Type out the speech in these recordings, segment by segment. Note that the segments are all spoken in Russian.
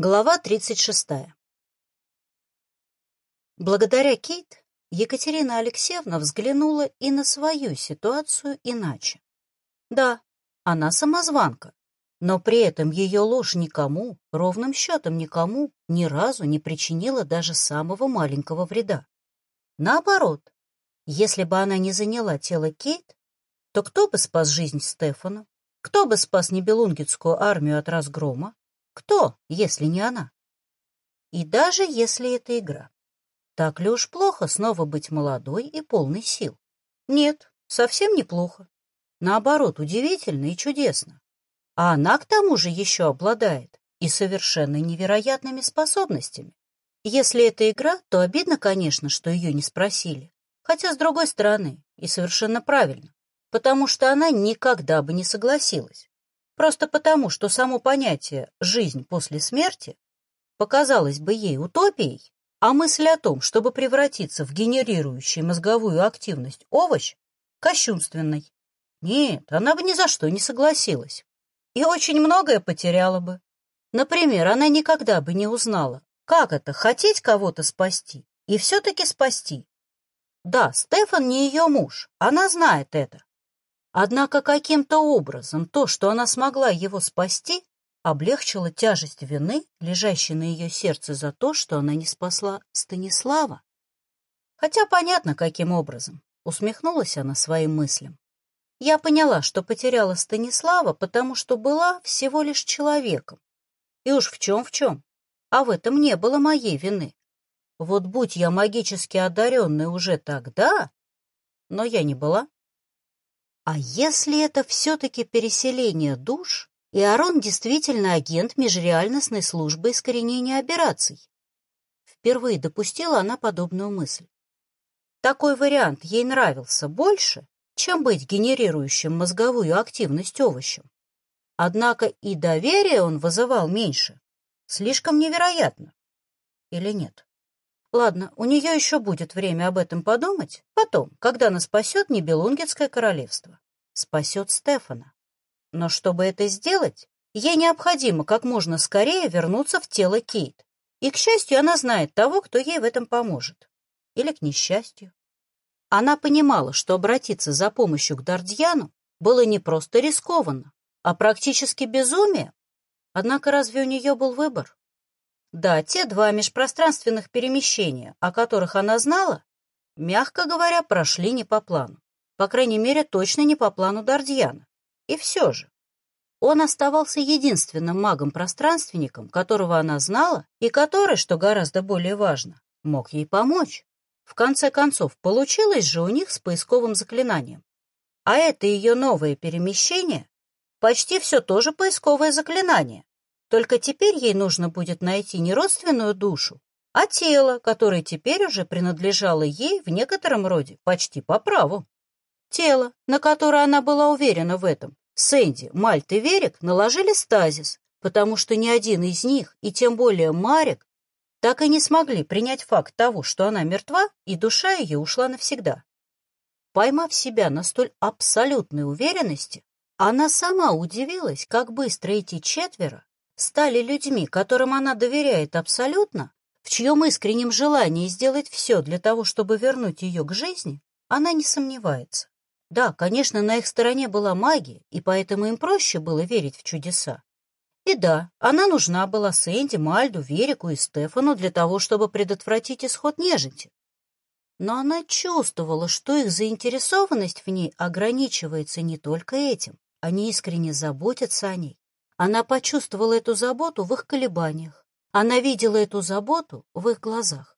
Глава 36. Благодаря Кейт Екатерина Алексеевна взглянула и на свою ситуацию иначе. Да, она самозванка, но при этом ее ложь никому, ровным счетом никому, ни разу не причинила даже самого маленького вреда. Наоборот, если бы она не заняла тело Кейт, то кто бы спас жизнь Стефану? Кто бы спас Небелунгетскую армию от разгрома? Кто, если не она? И даже если это игра. Так ли уж плохо снова быть молодой и полной сил? Нет, совсем неплохо. Наоборот, удивительно и чудесно. А она к тому же еще обладает и совершенно невероятными способностями. Если это игра, то обидно, конечно, что ее не спросили. Хотя, с другой стороны, и совершенно правильно, потому что она никогда бы не согласилась. Просто потому, что само понятие «жизнь после смерти» показалось бы ей утопией, а мысль о том, чтобы превратиться в генерирующий мозговую активность овощ, кощунственной. Нет, она бы ни за что не согласилась. И очень многое потеряла бы. Например, она никогда бы не узнала, как это хотеть кого-то спасти и все-таки спасти. Да, Стефан не ее муж, она знает это. Однако каким-то образом то, что она смогла его спасти, облегчило тяжесть вины, лежащей на ее сердце за то, что она не спасла Станислава. Хотя понятно, каким образом, усмехнулась она своим мыслям. Я поняла, что потеряла Станислава, потому что была всего лишь человеком. И уж в чем в чем, а в этом не было моей вины. Вот будь я магически одаренной уже тогда, но я не была. А если это все-таки переселение душ, и Арон действительно агент межреальностной службы искоренения операций? Впервые допустила она подобную мысль. Такой вариант ей нравился больше, чем быть генерирующим мозговую активность овощем. Однако и доверие он вызывал меньше. Слишком невероятно. Или нет? Ладно, у нее еще будет время об этом подумать, потом, когда она спасет Небелунгетское королевство. Спасет Стефана. Но чтобы это сделать, ей необходимо как можно скорее вернуться в тело Кейт. И, к счастью, она знает того, кто ей в этом поможет. Или к несчастью. Она понимала, что обратиться за помощью к Дардьяну было не просто рискованно, а практически безумие. Однако разве у нее был выбор? Да, те два межпространственных перемещения, о которых она знала, мягко говоря, прошли не по плану. По крайней мере, точно не по плану Дардьяна. И все же. Он оставался единственным магом-пространственником, которого она знала, и который, что гораздо более важно, мог ей помочь. В конце концов, получилось же у них с поисковым заклинанием. А это ее новое перемещение почти все тоже поисковое заклинание. Только теперь ей нужно будет найти не родственную душу, а тело, которое теперь уже принадлежало ей в некотором роде почти по праву. Тело, на которое она была уверена в этом, Сэнди, Мальт и Верик наложили стазис, потому что ни один из них, и тем более Марик, так и не смогли принять факт того, что она мертва, и душа ее ушла навсегда. Поймав себя на столь абсолютной уверенности, она сама удивилась, как быстро эти четверо стали людьми, которым она доверяет абсолютно, в чьем искреннем желании сделать все для того, чтобы вернуть ее к жизни, она не сомневается. Да, конечно, на их стороне была магия, и поэтому им проще было верить в чудеса. И да, она нужна была Сэнди, Мальду, Верику и Стефану для того, чтобы предотвратить исход нежити. Но она чувствовала, что их заинтересованность в ней ограничивается не только этим. Они искренне заботятся о ней, она почувствовала эту заботу в их колебаниях. Она видела эту заботу в их глазах.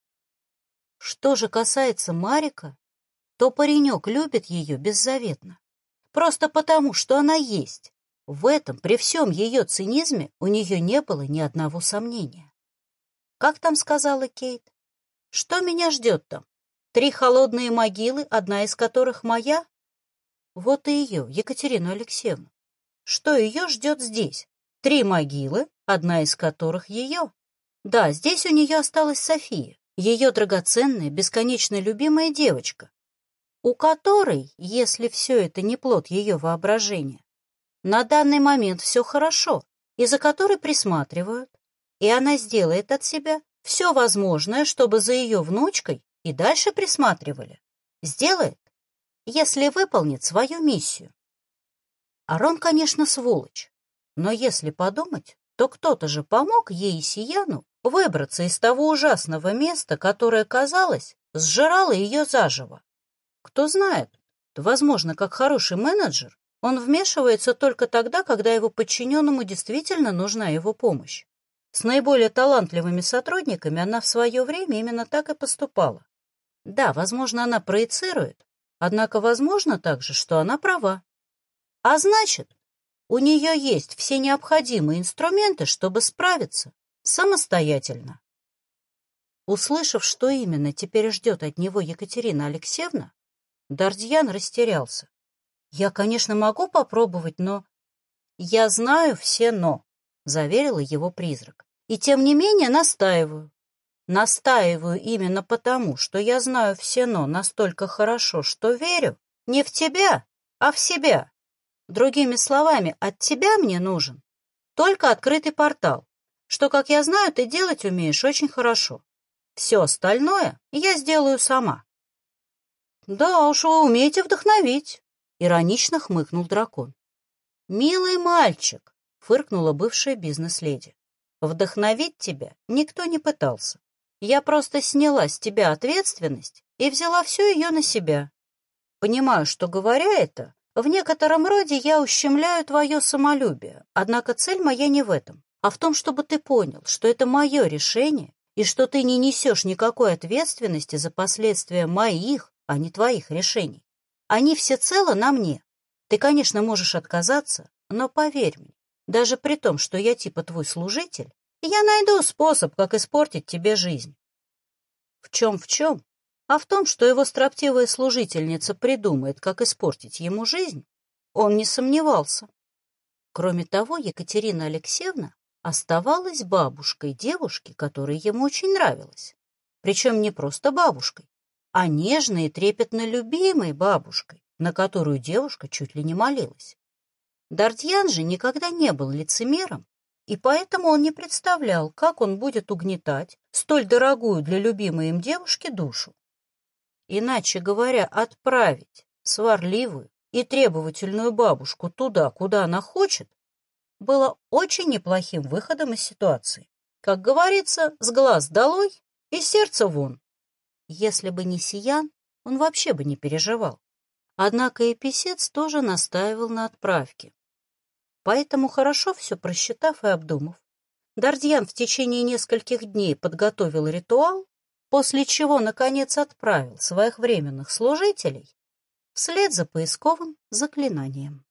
Что же касается Марика, то паренек любит ее беззаветно. Просто потому, что она есть. В этом, при всем ее цинизме, у нее не было ни одного сомнения. Как там сказала Кейт? Что меня ждет там? Три холодные могилы, одна из которых моя? Вот и ее, Екатерину Алексеевну. Что ее ждет здесь? Три могилы, одна из которых ее. Да, здесь у нее осталась София, ее драгоценная, бесконечно любимая девочка, у которой, если все это не плод ее воображения, на данный момент все хорошо, и за которой присматривают. и она сделает от себя все возможное, чтобы за ее внучкой и дальше присматривали. Сделает, если выполнит свою миссию. Арон, конечно, сволочь, но если подумать, то кто-то же помог ей и Сияну выбраться из того ужасного места, которое, казалось, сжирало ее заживо. Кто знает, возможно, как хороший менеджер, он вмешивается только тогда, когда его подчиненному действительно нужна его помощь. С наиболее талантливыми сотрудниками она в свое время именно так и поступала. Да, возможно, она проецирует, однако возможно также, что она права. А значит, у нее есть все необходимые инструменты, чтобы справиться самостоятельно. Услышав, что именно теперь ждет от него Екатерина Алексеевна, Дардьян растерялся. «Я, конечно, могу попробовать, но...» «Я знаю все «но», — заверила его призрак. «И тем не менее настаиваю. Настаиваю именно потому, что я знаю все «но» настолько хорошо, что верю не в тебя, а в себя. Другими словами, от тебя мне нужен только открытый портал, что, как я знаю, ты делать умеешь очень хорошо. Все остальное я сделаю сама». «Да уж вы умеете вдохновить», — иронично хмыкнул дракон. «Милый мальчик», — фыркнула бывшая бизнес-леди, — «вдохновить тебя никто не пытался. Я просто сняла с тебя ответственность и взяла всю ее на себя. Понимаю, что, говоря это, в некотором роде я ущемляю твое самолюбие, однако цель моя не в этом, а в том, чтобы ты понял, что это мое решение и что ты не несешь никакой ответственности за последствия моих, а не твоих решений. Они всецело на мне. Ты, конечно, можешь отказаться, но поверь мне, даже при том, что я типа твой служитель, я найду способ, как испортить тебе жизнь. В чем в чем? А в том, что его строптивая служительница придумает, как испортить ему жизнь, он не сомневался. Кроме того, Екатерина Алексеевна оставалась бабушкой девушки, которая ему очень нравилась. Причем не просто бабушкой, а нежной и трепетно любимой бабушкой, на которую девушка чуть ли не молилась. Дардьян же никогда не был лицемером и поэтому он не представлял, как он будет угнетать столь дорогую для любимой им девушки душу. Иначе говоря, отправить сварливую и требовательную бабушку туда, куда она хочет, было очень неплохим выходом из ситуации. Как говорится, с глаз долой и сердце вон. Если бы не Сиян, он вообще бы не переживал. Однако и писец тоже настаивал на отправке. Поэтому, хорошо все просчитав и обдумав, Дардьян в течение нескольких дней подготовил ритуал, после чего, наконец, отправил своих временных служителей вслед за поисковым заклинанием.